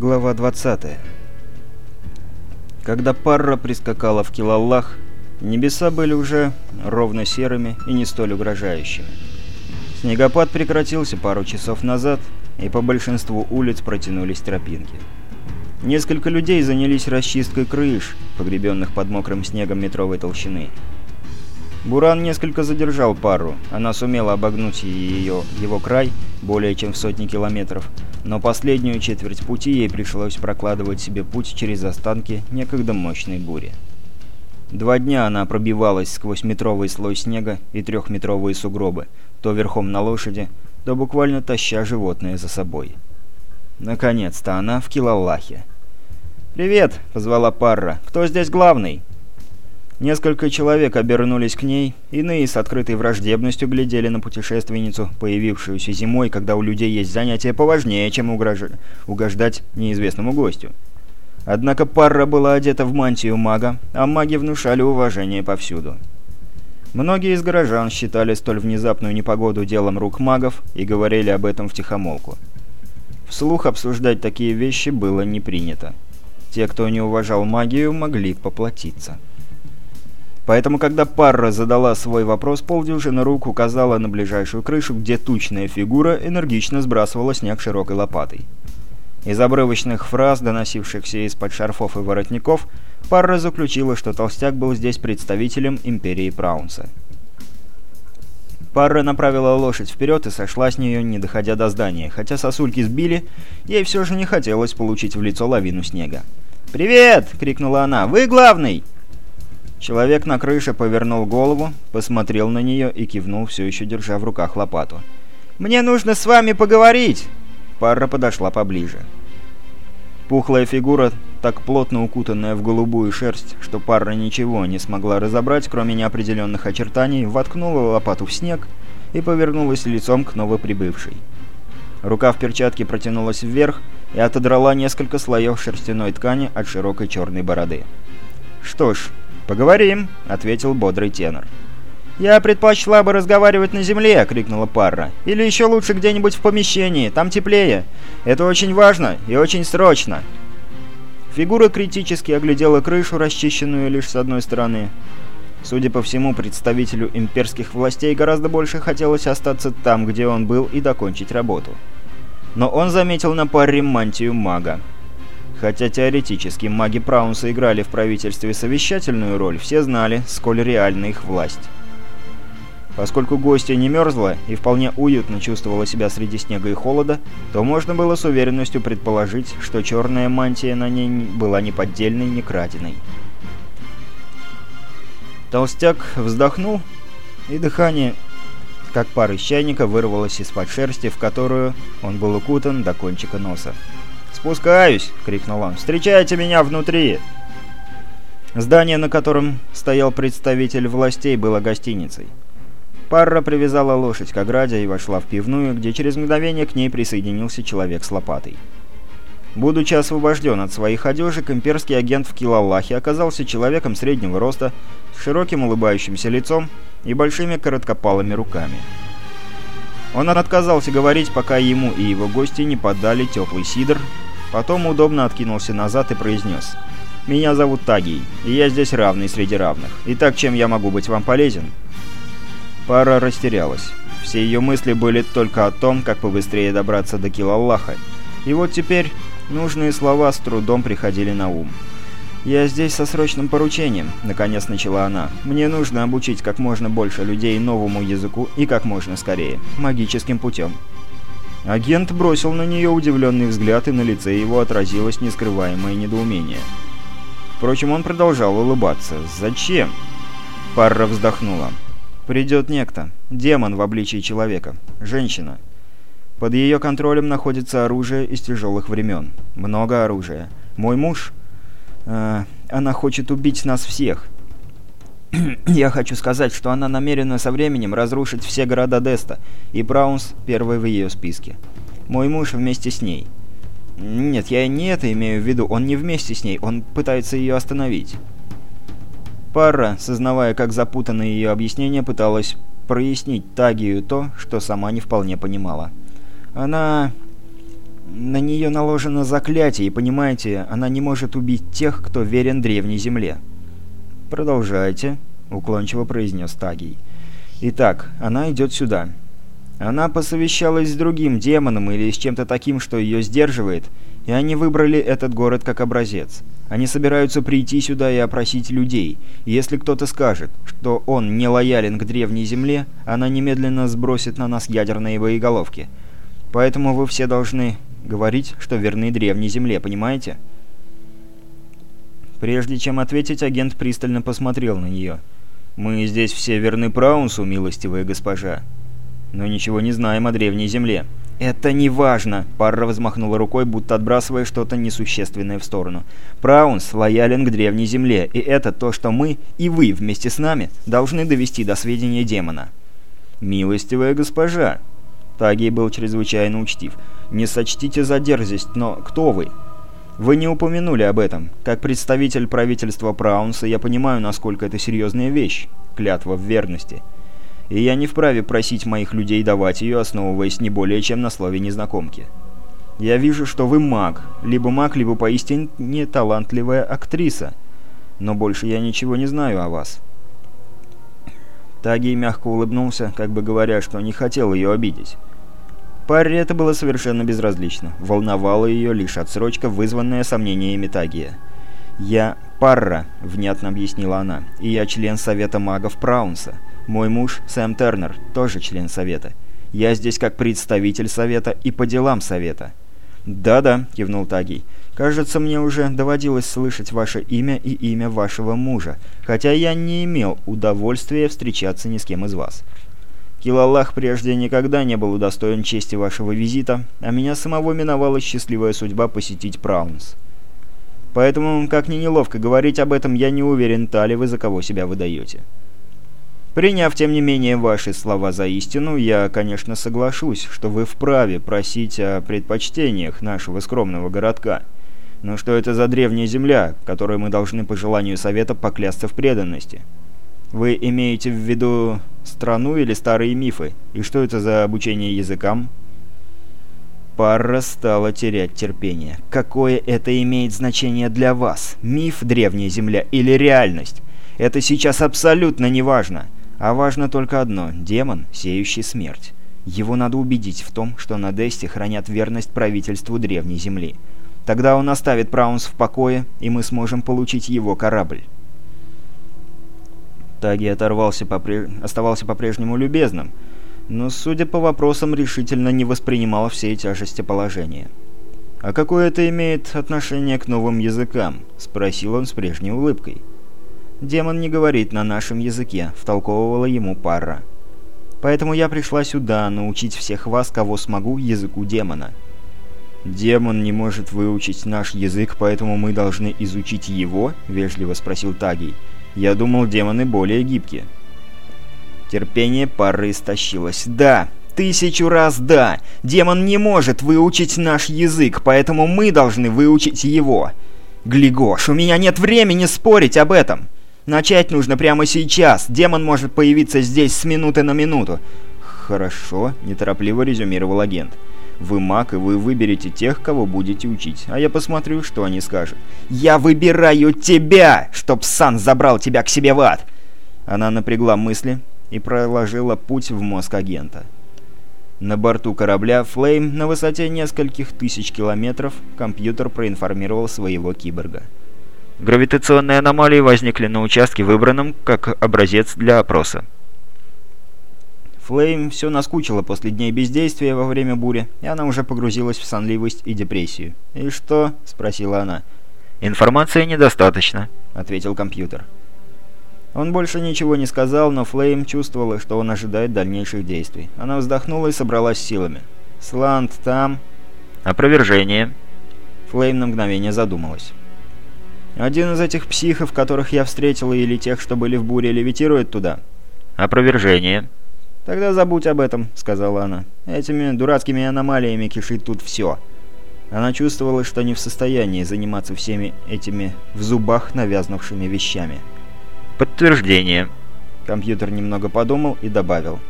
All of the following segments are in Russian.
Глава 20 Когда Парра прискакала в Килаллах, небеса были уже ровно серыми и не столь угрожающими. Снегопад прекратился пару часов назад, и по большинству улиц протянулись тропинки. Несколько людей занялись расчисткой крыш, погребенных под мокрым снегом метровой толщины. Буран несколько задержал пару, она сумела обогнуть ее, его край более чем в сотни километров, но последнюю четверть пути ей пришлось прокладывать себе путь через останки некогда мощной бури. Два дня она пробивалась сквозь метровый слой снега и трехметровые сугробы, то верхом на лошади, то буквально таща животное за собой. Наконец-то она в Килаллахе. «Привет!» — позвала Парра. «Кто здесь главный?» Несколько человек обернулись к ней, иные с открытой враждебностью глядели на путешественницу, появившуюся зимой, когда у людей есть занятия поважнее, чем угрож... угождать неизвестному гостю. Однако Парра была одета в мантию мага, а маги внушали уважение повсюду. Многие из горожан считали столь внезапную непогоду делом рук магов и говорили об этом втихомолку. Вслух обсуждать такие вещи было не принято. Те, кто не уважал магию, могли поплатиться. Поэтому, когда Парра задала свой вопрос, полдюжина рук указала на ближайшую крышу, где тучная фигура энергично сбрасывала снег широкой лопатой. Из обрывочных фраз, доносившихся из-под шарфов и воротников, Парра заключила, что толстяк был здесь представителем Империи Праунса. Парра направила лошадь вперед и сошла с нее, не доходя до здания. Хотя сосульки сбили, ей все же не хотелось получить в лицо лавину снега. «Привет!» — крикнула она. «Вы главный!» Человек на крыше повернул голову, посмотрел на нее и кивнул, все еще держа в руках лопату. «Мне нужно с вами поговорить!» Парра подошла поближе. Пухлая фигура, так плотно укутанная в голубую шерсть, что Парра ничего не смогла разобрать, кроме неопределенных очертаний, воткнула лопату в снег и повернулась лицом к новоприбывшей. Рука в перчатке протянулась вверх и отодрала несколько слоев шерстяной ткани от широкой черной бороды. «Что ж, «Поговорим», — ответил бодрый тенор. «Я предпочла бы разговаривать на земле!» — крикнула Парра. «Или еще лучше где-нибудь в помещении, там теплее. Это очень важно и очень срочно!» Фигура критически оглядела крышу, расчищенную лишь с одной стороны. Судя по всему, представителю имперских властей гораздо больше хотелось остаться там, где он был, и докончить работу. Но он заметил на паре мантию мага. Хотя теоретически маги Праунса играли в правительстве совещательную роль, все знали, сколь реальна их власть. Поскольку гостья не мерзла и вполне уютно чувствовала себя среди снега и холода, то можно было с уверенностью предположить, что черная мантия на ней была не поддельной, не краденой. Толстяк вздохнул, и дыхание, как пар из чайника, вырвалось из-под шерсти, в которую он был укутан до кончика носа. «Спускаюсь!» — крикнул он. «Встречайте меня внутри!» Здание, на котором стоял представитель властей, было гостиницей. Парра привязала лошадь к ограде и вошла в пивную, где через мгновение к ней присоединился человек с лопатой. Будучи освобожден от своих одежек, имперский агент в Килаллахе оказался человеком среднего роста, с широким улыбающимся лицом и большими короткопалыми руками. Он отказался говорить, пока ему и его гости не подали теплый сидр, Потом удобно откинулся назад и произнес. «Меня зовут Тагий, и я здесь равный среди равных. Итак, чем я могу быть вам полезен?» Пара растерялась. Все ее мысли были только о том, как побыстрее добраться до Килаллаха. И вот теперь нужные слова с трудом приходили на ум. «Я здесь со срочным поручением», — наконец начала она. «Мне нужно обучить как можно больше людей новому языку и как можно скорее, магическим путем». Агент бросил на нее удивленный взгляд, и на лице его отразилось нескрываемое недоумение. Впрочем, он продолжал улыбаться. «Зачем?» Парра вздохнула. «Придет некто. Демон в обличии человека. Женщина. Под ее контролем находится оружие из тяжелых времен. Много оружия. Мой муж... Э, она хочет убить нас всех. Я хочу сказать, что она намерена со временем разрушить все города Деста, и Браунс первый в ее списке. Мой муж вместе с ней. Нет, я не это имею в виду, он не вместе с ней, он пытается ее остановить. Пара, сознавая, как запутано ее объяснение, пыталась прояснить Тагию то, что сама не вполне понимала. Она... На нее наложено заклятие, и, понимаете, она не может убить тех, кто верен древней земле. «Продолжайте», — уклончиво произнес Тагий. «Итак, она идет сюда. Она посовещалась с другим демоном или с чем-то таким, что ее сдерживает, и они выбрали этот город как образец. Они собираются прийти сюда и опросить людей, и если кто-то скажет, что он не лоялен к древней земле, она немедленно сбросит на нас ядерные боеголовки. Поэтому вы все должны говорить, что верны древней земле, понимаете?» Прежде чем ответить, агент пристально посмотрел на нее. «Мы здесь все верны Праунсу, милостивая госпожа, но ничего не знаем о древней земле». «Это не важно!» — Парра взмахнула рукой, будто отбрасывая что-то несущественное в сторону. «Праунс лоялен к древней земле, и это то, что мы и вы вместе с нами должны довести до сведения демона». «Милостивая госпожа!» Тагий был чрезвычайно учтив. «Не сочтите за дерзость, но кто вы?» «Вы не упомянули об этом. Как представитель правительства Праунса я понимаю, насколько это серьезная вещь. Клятва в верности» и я не вправе просить моих людей давать ее, основываясь не более чем на слове незнакомки. Я вижу, что вы маг, либо маг, либо поистине талантливая актриса, но больше я ничего не знаю о вас». Таги мягко улыбнулся, как бы говоря, что не хотел ее обидеть. Паре это было совершенно безразлично. Волновала ее лишь отсрочка, вызванная сомнениями Тагия. «Я Парра», — внятно объяснила она, — «и я член Совета магов Праунса. Мой муж, Сэм Тернер, тоже член Совета. Я здесь как представитель Совета и по делам Совета». «Да-да», — кивнул Тагий. «Кажется, мне уже доводилось слышать ваше имя и имя вашего мужа, хотя я не имел удовольствия встречаться ни с кем из вас. Килаллах прежде никогда не был удостоен чести вашего визита, а меня самого миновала счастливая судьба посетить Праунс. Поэтому, как ни неловко говорить об этом, я не уверен, та ли вы за кого себя выдаете». Приняв, тем не менее, ваши слова за истину, я, конечно, соглашусь, что вы вправе просить о предпочтениях нашего скромного городка. Но что это за древняя земля, которой мы должны по желанию Совета поклясться в преданности? Вы имеете в виду страну или старые мифы? И что это за обучение языкам? Парра стала терять терпение. Какое это имеет значение для вас? Миф древняя земля или реальность? Это сейчас абсолютно неважно. важно. А важно только одно – демон, сеющий смерть. Его надо убедить в том, что на Десте хранят верность правительству Древней Земли. Тогда он оставит Праунс в покое, и мы сможем получить его корабль. Таги оторвался попре... оставался по-прежнему любезным, но, судя по вопросам, решительно не воспринимал всей тяжести положения. «А какое это имеет отношение к новым языкам?» – спросил он с прежней улыбкой. «Демон не говорит на нашем языке», — втолковывала ему пара. «Поэтому я пришла сюда научить всех вас, кого смогу, языку демона». «Демон не может выучить наш язык, поэтому мы должны изучить его?» — вежливо спросил Тагий. «Я думал, демоны более гибкие». Терпение пары истощилось. «Да, тысячу раз да! Демон не может выучить наш язык, поэтому мы должны выучить его!» «Глигош, у меня нет времени спорить об этом!» Начать нужно прямо сейчас. Демон может появиться здесь с минуты на минуту. Хорошо, неторопливо резюмировал агент. Вы маг, и вы выберете тех, кого будете учить. А я посмотрю, что они скажут. «Я выбираю тебя, чтоб Сан забрал тебя к себе в ад!» Она напрягла мысли и проложила путь в мозг агента. На борту корабля «Флейм» на высоте нескольких тысяч километров компьютер проинформировал своего киборга. Гравитационные аномалии возникли на участке, выбранном как образец для опроса. Флейм все наскучило после дней бездействия во время бури, и она уже погрузилась в сонливость и депрессию. «И что?» — спросила она. «Информации недостаточно», — ответил компьютер. Он больше ничего не сказал, но Флейм чувствовала, что он ожидает дальнейших действий. Она вздохнула и собралась силами. «Сланд там...» «Опровержение». Флейм на мгновение задумалась. Один из этих психов, которых я встретила, или тех, что были в буре, левитирует туда?» «Опровержение». «Тогда забудь об этом», — сказала она. «Этими дурацкими аномалиями кишит тут все». Она чувствовала, что не в состоянии заниматься всеми этими в зубах навязнувшими вещами. «Подтверждение». Компьютер немного подумал и добавил.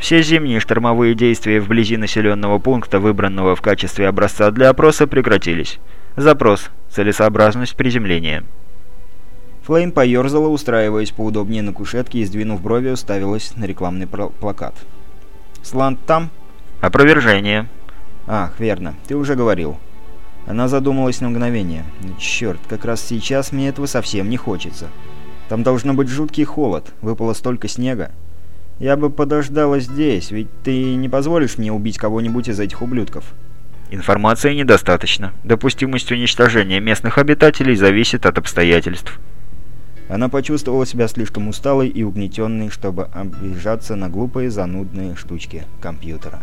Все зимние штормовые действия вблизи населенного пункта, выбранного в качестве образца для опроса, прекратились. Запрос. Целесообразность приземления. Флейм поерзала, устраиваясь поудобнее на кушетке и, сдвинув брови, уставилась на рекламный плакат. «Сланд там?» «Опровержение». «Ах, верно. Ты уже говорил». Она задумалась на мгновение. «Ну, «Черт, как раз сейчас мне этого совсем не хочется. Там должно быть жуткий холод. Выпало столько снега. Я бы подождала здесь, ведь ты не позволишь мне убить кого-нибудь из этих ублюдков. Информации недостаточно. Допустимость уничтожения местных обитателей зависит от обстоятельств. Она почувствовала себя слишком усталой и угнетенной, чтобы обижаться на глупые занудные штучки компьютера.